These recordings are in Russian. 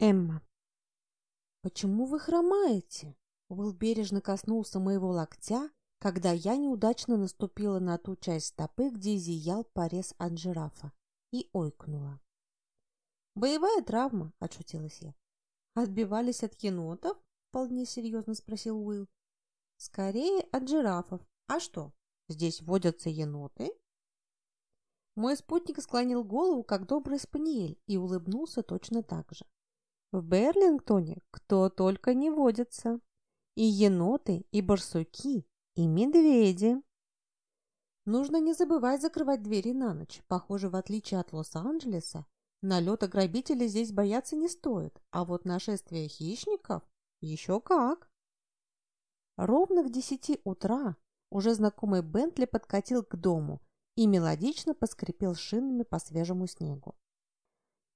Эмма. «Почему вы хромаете?» Уилл бережно коснулся моего локтя, когда я неудачно наступила на ту часть стопы, где зиял порез от жирафа, и ойкнула. «Боевая травма», — отшутилась я. «Отбивались от енотов?» — вполне серьезно спросил Уилл. «Скорее от жирафов. А что, здесь водятся еноты?» Мой спутник склонил голову, как добрый спаниель, и улыбнулся точно так же. В Берлингтоне кто только не водится. И еноты, и барсуки, и медведи. Нужно не забывать закрывать двери на ночь. Похоже, в отличие от Лос-Анджелеса, налета грабителей здесь бояться не стоит, а вот нашествие хищников еще как. Ровно к десяти утра уже знакомый Бентли подкатил к дому и мелодично поскрипел шинами по свежему снегу.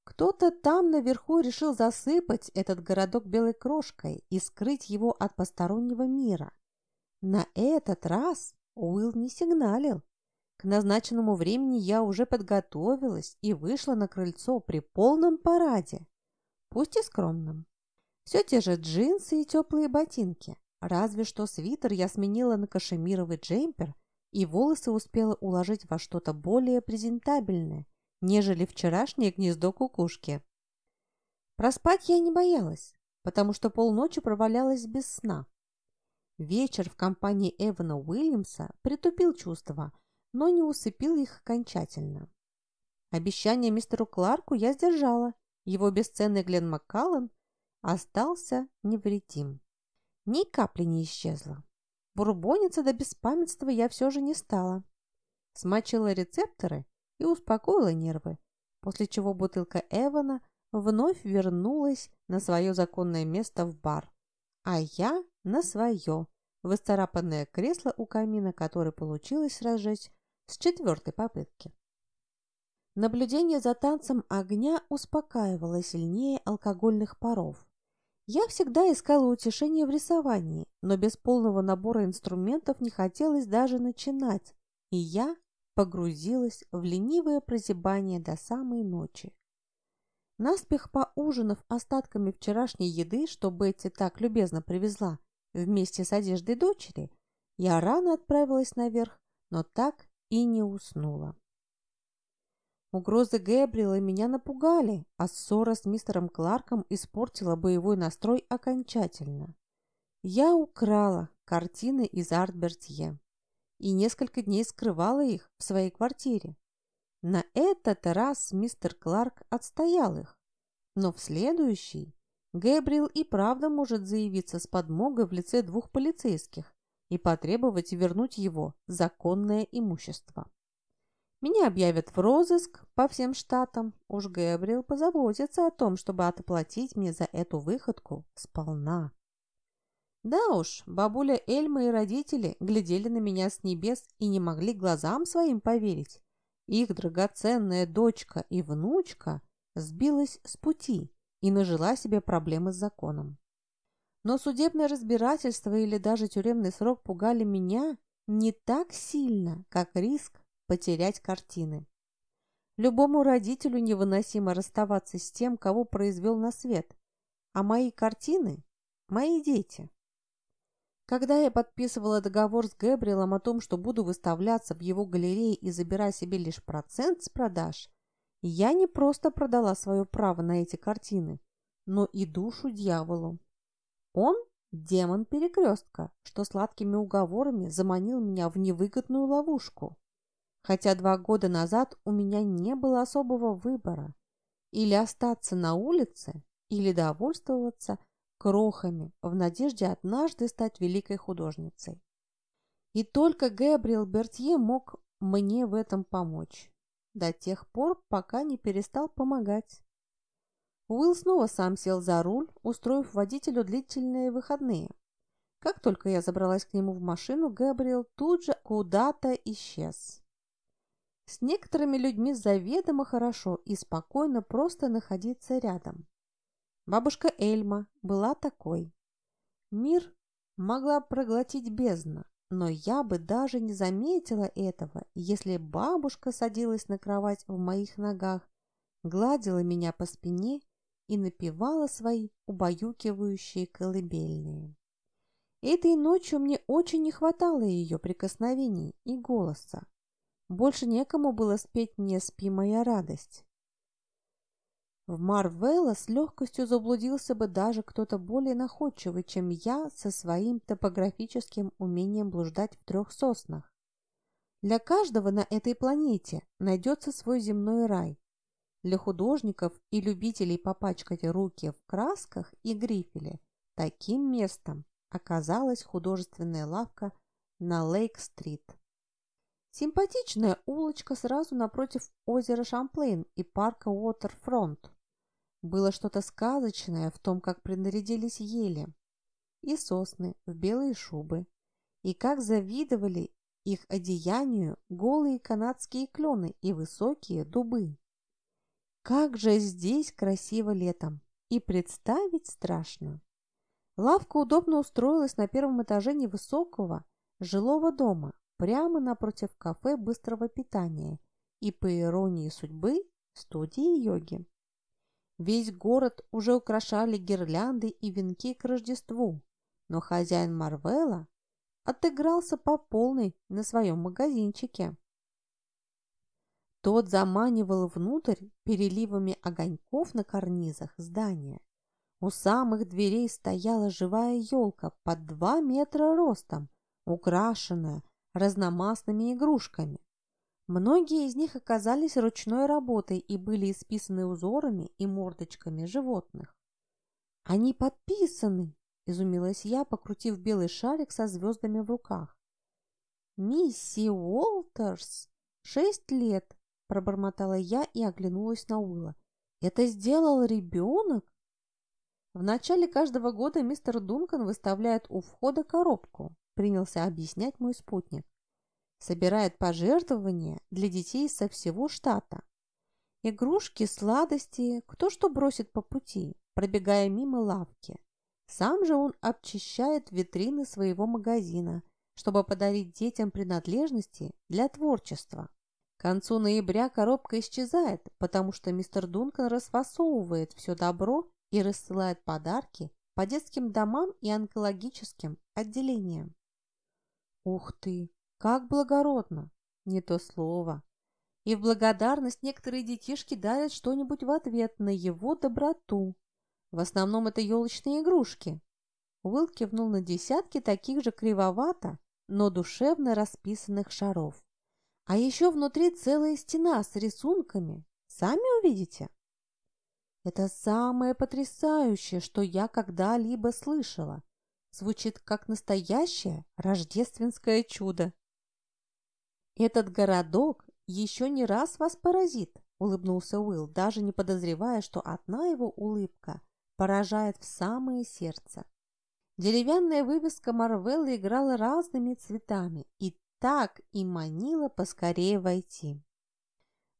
Кто-то там наверху решил засыпать этот городок белой крошкой и скрыть его от постороннего мира. На этот раз Уилл не сигналил. К назначенному времени я уже подготовилась и вышла на крыльцо при полном параде, пусть и скромном. Все те же джинсы и теплые ботинки, разве что свитер я сменила на кашемировый джемпер и волосы успела уложить во что-то более презентабельное, нежели вчерашнее гнездо кукушки. Проспать я не боялась, потому что полночи провалялась без сна. Вечер в компании Эвана Уильямса притупил чувства, но не усыпил их окончательно. Обещание мистеру Кларку я сдержала. Его бесценный Глен Маккаллан остался невредим. Ни капли не исчезла. Бурбониться до беспамятства я все же не стала. Смочила рецепторы и успокоила нервы, после чего бутылка Эвана вновь вернулась на свое законное место в бар, а я на свое, в исцарапанное кресло у камина, которое получилось разжечь с четвертой попытки. Наблюдение за танцем огня успокаивало сильнее алкогольных паров. Я всегда искала утешение в рисовании, но без полного набора инструментов не хотелось даже начинать, и я погрузилась в ленивое прозябание до самой ночи. Наспех поужинав остатками вчерашней еды, что Бетти так любезно привезла вместе с одеждой дочери, я рано отправилась наверх, но так и не уснула. Угрозы Гэбриэла меня напугали, а ссора с мистером Кларком испортила боевой настрой окончательно. Я украла картины из арт-бертье и несколько дней скрывала их в своей квартире. На этот раз мистер Кларк отстоял их, но в следующий Гэбриэл и правда может заявиться с подмогой в лице двух полицейских и потребовать вернуть его законное имущество. Меня объявят в розыск по всем штатам. Уж Гэбриэл позаботится о том, чтобы отплатить мне за эту выходку сполна. Да уж, бабуля Эльма и родители глядели на меня с небес и не могли глазам своим поверить. Их драгоценная дочка и внучка сбилась с пути и нажила себе проблемы с законом. Но судебное разбирательство или даже тюремный срок пугали меня не так сильно, как риск потерять картины. Любому родителю невыносимо расставаться с тем, кого произвел на свет, а мои картины – мои дети. Когда я подписывала договор с Гэбриэлом о том, что буду выставляться в его галерее и забирать себе лишь процент с продаж, я не просто продала свое право на эти картины, но и душу дьяволу. Он – демон перекрестка, что сладкими уговорами заманил меня в невыгодную ловушку. Хотя два года назад у меня не было особого выбора. Или остаться на улице, или довольствоваться – крохами в надежде однажды стать великой художницей. И только Гэбриэл Бертье мог мне в этом помочь, до тех пор, пока не перестал помогать. Уилл снова сам сел за руль, устроив водителю длительные выходные. Как только я забралась к нему в машину, Гэбриэл тут же куда-то исчез. С некоторыми людьми заведомо хорошо и спокойно просто находиться рядом. Бабушка Эльма была такой. Мир могла проглотить бездна, но я бы даже не заметила этого, если бабушка садилась на кровать в моих ногах, гладила меня по спине и напевала свои убаюкивающие колыбельные. Этой ночью мне очень не хватало ее прикосновений и голоса. Больше некому было спеть мне «Спи, моя радость». В Марвелла с легкостью заблудился бы даже кто-то более находчивый, чем я со своим топографическим умением блуждать в трех соснах. Для каждого на этой планете найдется свой земной рай. Для художников и любителей попачкать руки в красках и грифеле таким местом оказалась художественная лавка на Лейк-стрит. Симпатичная улочка сразу напротив озера Шамплейн и парка Уотерфронт. Было что-то сказочное в том, как принарядились ели и сосны в белые шубы, и как завидовали их одеянию голые канадские клены и высокие дубы. Как же здесь красиво летом, и представить страшно. Лавка удобно устроилась на первом этаже невысокого жилого дома, прямо напротив кафе быстрого питания и, по иронии судьбы, студии йоги. Весь город уже украшали гирлянды и венки к Рождеству, но хозяин Марвела отыгрался по полной на своем магазинчике. Тот заманивал внутрь переливами огоньков на карнизах здания. У самых дверей стояла живая елка под два метра ростом, украшенная разномастными игрушками. Многие из них оказались ручной работой и были исписаны узорами и мордочками животных. «Они подписаны!» – изумилась я, покрутив белый шарик со звездами в руках. «Мисси Уолтерс! Шесть лет!» – пробормотала я и оглянулась на Уилла. «Это сделал ребенок?» В начале каждого года мистер Дункан выставляет у входа коробку, принялся объяснять мой спутник. Собирает пожертвования для детей со всего штата. Игрушки, сладости, кто что бросит по пути, пробегая мимо лавки. Сам же он обчищает витрины своего магазина, чтобы подарить детям принадлежности для творчества. К концу ноября коробка исчезает, потому что мистер Дункан расфасовывает все добро и рассылает подарки по детским домам и онкологическим отделениям. Ух ты, как благородно! Не то слово. И в благодарность некоторые детишки дарят что-нибудь в ответ на его доброту. В основном это елочные игрушки. Уилл кивнул на десятки таких же кривовато, но душевно расписанных шаров. А еще внутри целая стена с рисунками. Сами увидите. Это самое потрясающее, что я когда-либо слышала. Звучит как настоящее рождественское чудо. Этот городок еще не раз вас поразит, улыбнулся Уилл, даже не подозревая, что одна его улыбка поражает в самое сердце. Деревянная вывеска Марвелла играла разными цветами и так и манила поскорее войти.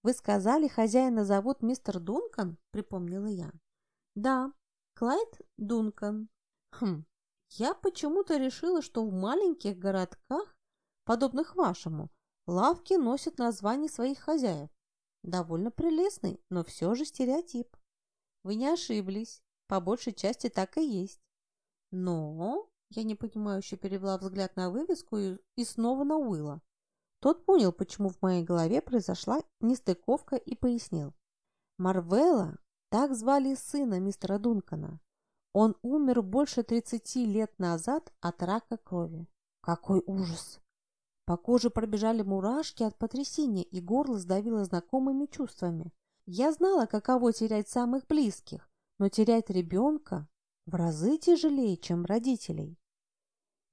«Вы сказали, хозяина зовут мистер Дункан?» – припомнила я. «Да, Клайд Дункан». «Хм, я почему-то решила, что в маленьких городках, подобных вашему, лавки носят название своих хозяев. Довольно прелестный, но все же стереотип. Вы не ошиблись, по большей части так и есть. Но...» Я непонимающе перевела взгляд на вывеску и, и снова на Уилла. Тот понял, почему в моей голове произошла нестыковка и пояснил. Марвелла, так звали сына мистера Дункана. Он умер больше 30 лет назад от рака крови. Какой ужас! По коже пробежали мурашки от потрясения, и горло сдавило знакомыми чувствами. Я знала, каково терять самых близких, но терять ребенка в разы тяжелее, чем родителей.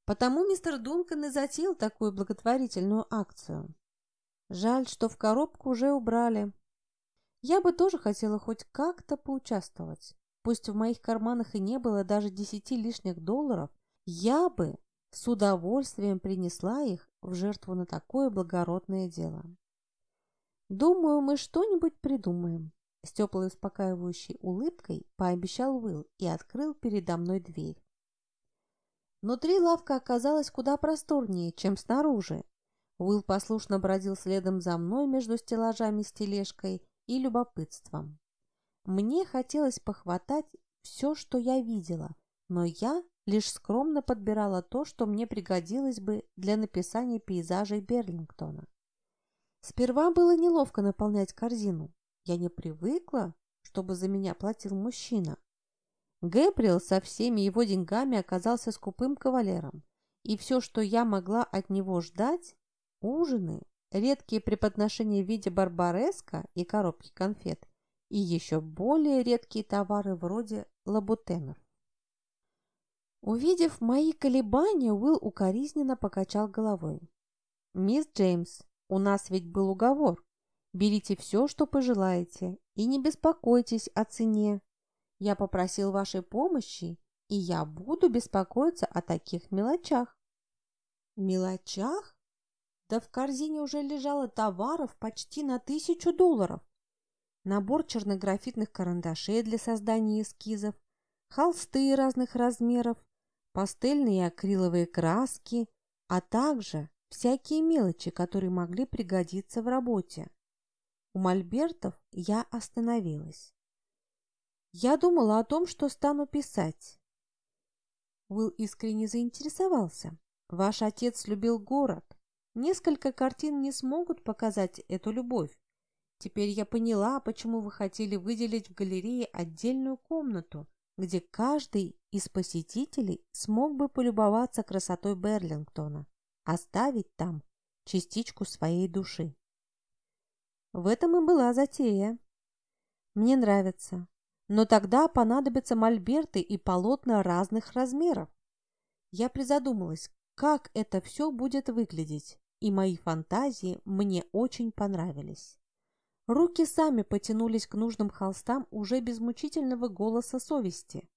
Потому мистер Дункан и затеял такую благотворительную акцию. Жаль, что в коробку уже убрали. Я бы тоже хотела хоть как-то поучаствовать. Пусть в моих карманах и не было даже десяти лишних долларов, я бы с удовольствием принесла их в жертву на такое благородное дело. Думаю, мы что-нибудь придумаем. С теплой успокаивающей улыбкой пообещал Уилл и открыл передо мной дверь. Внутри лавка оказалась куда просторнее, чем снаружи. Уилл послушно бродил следом за мной между стеллажами с тележкой и любопытством. Мне хотелось похватать все, что я видела, но я лишь скромно подбирала то, что мне пригодилось бы для написания пейзажей Берлингтона. Сперва было неловко наполнять корзину. Я не привыкла, чтобы за меня платил мужчина. Гэбриэл со всеми его деньгами оказался скупым кавалером, и все, что я могла от него ждать – ужины, редкие преподношения в виде барбареска и коробки конфет, и еще более редкие товары вроде лабутенов. Увидев мои колебания, Уилл укоризненно покачал головой. «Мисс Джеймс, у нас ведь был уговор. Берите все, что пожелаете, и не беспокойтесь о цене. Я попросил вашей помощи, и я буду беспокоиться о таких мелочах». «Мелочах?» Да в корзине уже лежало товаров почти на тысячу долларов. Набор чернографитных карандашей для создания эскизов, холсты разных размеров, пастельные и акриловые краски, а также всякие мелочи, которые могли пригодиться в работе. У мольбертов я остановилась. Я думала о том, что стану писать. Уилл искренне заинтересовался. Ваш отец любил город. Несколько картин не смогут показать эту любовь. Теперь я поняла, почему вы хотели выделить в галерее отдельную комнату, где каждый из посетителей смог бы полюбоваться красотой Берлингтона, оставить там частичку своей души. В этом и была затея. Мне нравится, но тогда понадобятся мольберты и полотна разных размеров. Я призадумалась, как это все будет выглядеть, и мои фантазии мне очень понравились. Руки сами потянулись к нужным холстам уже без мучительного голоса совести.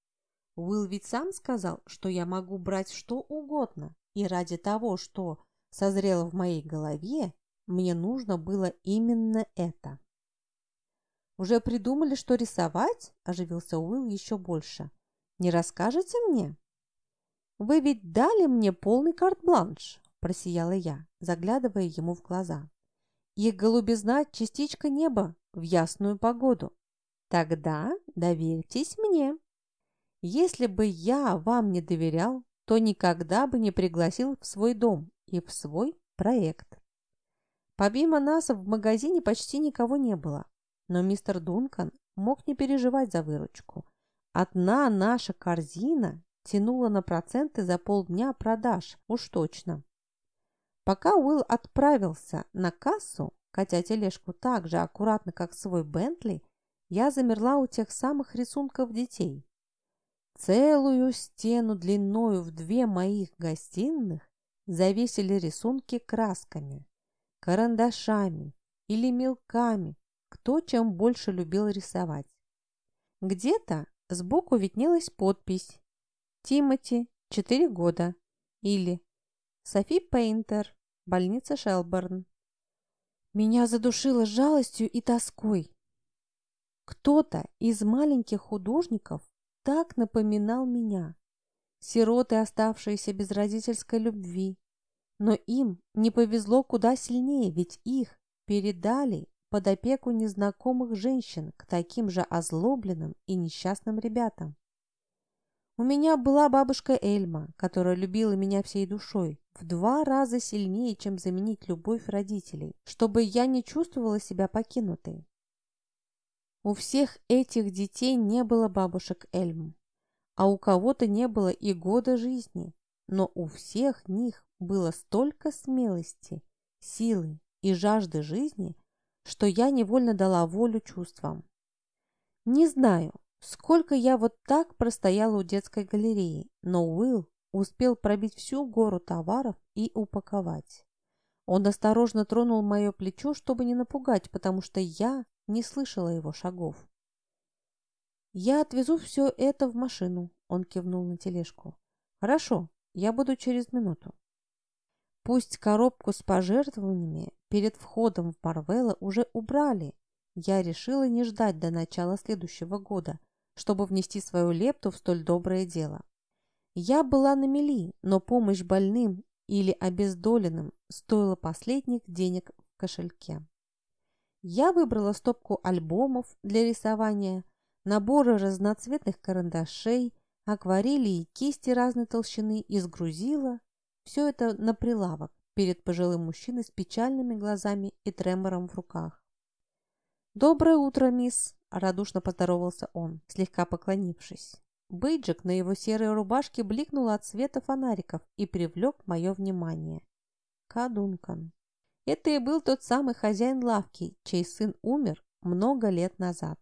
Уилл ведь сам сказал, что я могу брать что угодно, и ради того, что созрело в моей голове, мне нужно было именно это. «Уже придумали, что рисовать?» – оживился Уилл еще больше. «Не расскажете мне?» «Вы ведь дали мне полный карт-бланш», – просияла я, заглядывая ему в глаза. Их голубизна – частичка неба в ясную погоду. Тогда доверьтесь мне. Если бы я вам не доверял, то никогда бы не пригласил в свой дом и в свой проект. Помимо нас в магазине почти никого не было, но мистер Дункан мог не переживать за выручку. Одна наша корзина тянула на проценты за полдня продаж, уж точно. Пока Уилл отправился на кассу, катя тележку так же аккуратно, как свой Бентли, я замерла у тех самых рисунков детей. Целую стену длиною в две моих гостиных завесили рисунки красками, карандашами или мелками, кто чем больше любил рисовать. Где-то сбоку виднелась подпись «Тимати, 4 года» или Софи Пейнтер, больница Шелборн. Меня задушило жалостью и тоской. Кто-то из маленьких художников так напоминал меня. Сироты, оставшиеся без родительской любви. Но им не повезло куда сильнее, ведь их передали под опеку незнакомых женщин к таким же озлобленным и несчастным ребятам. У меня была бабушка Эльма, которая любила меня всей душой, в два раза сильнее, чем заменить любовь родителей, чтобы я не чувствовала себя покинутой. У всех этих детей не было бабушек Эльм, а у кого-то не было и года жизни, но у всех них было столько смелости, силы и жажды жизни, что я невольно дала волю чувствам. Не знаю, Сколько я вот так простояла у детской галереи, но Уилл успел пробить всю гору товаров и упаковать. Он осторожно тронул мое плечо, чтобы не напугать, потому что я не слышала его шагов. «Я отвезу все это в машину», — он кивнул на тележку. «Хорошо, я буду через минуту». Пусть коробку с пожертвованиями перед входом в Марвелла уже убрали, я решила не ждать до начала следующего года — чтобы внести свою лепту в столь доброе дело. Я была на мели, но помощь больным или обездоленным стоила последних денег в кошельке. Я выбрала стопку альбомов для рисования, наборы разноцветных карандашей, акварели и кисти разной толщины и сгрузила все это на прилавок перед пожилым мужчиной с печальными глазами и тремором в руках. «Доброе утро, мисс!» – радушно поздоровался он, слегка поклонившись. Бейджик на его серой рубашке бликнул от света фонариков и привлек мое внимание. Кадункан. Это и был тот самый хозяин лавки, чей сын умер много лет назад.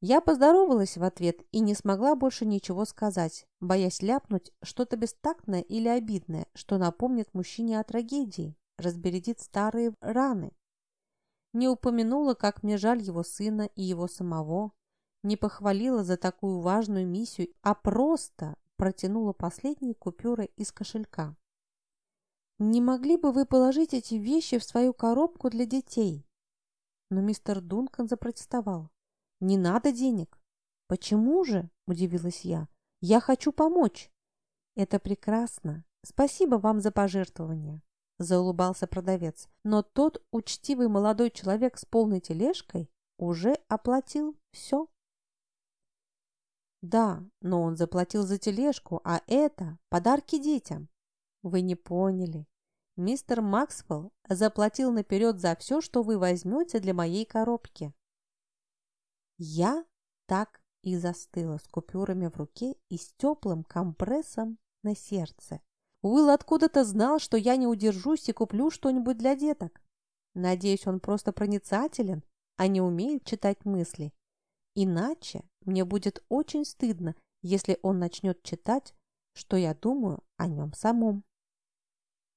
Я поздоровалась в ответ и не смогла больше ничего сказать, боясь ляпнуть что-то бестактное или обидное, что напомнит мужчине о трагедии, разбередит старые раны. Не упомянула, как мне жаль его сына и его самого, не похвалила за такую важную миссию, а просто протянула последние купюры из кошелька. «Не могли бы вы положить эти вещи в свою коробку для детей?» Но мистер Дункан запротестовал. Не надо денег. Почему же? Удивилась я. Я хочу помочь. Это прекрасно. Спасибо вам за пожертвование. Заулыбался продавец. Но тот учтивый молодой человек с полной тележкой уже оплатил все. Да, но он заплатил за тележку, а это подарки детям. Вы не поняли. Мистер Максвелл заплатил наперед за все, что вы возьмете для моей коробки. Я так и застыла с купюрами в руке и с теплым компрессом на сердце. Уилл откуда-то знал, что я не удержусь и куплю что-нибудь для деток. Надеюсь, он просто проницателен, а не умеет читать мысли. Иначе мне будет очень стыдно, если он начнет читать, что я думаю о нем самом.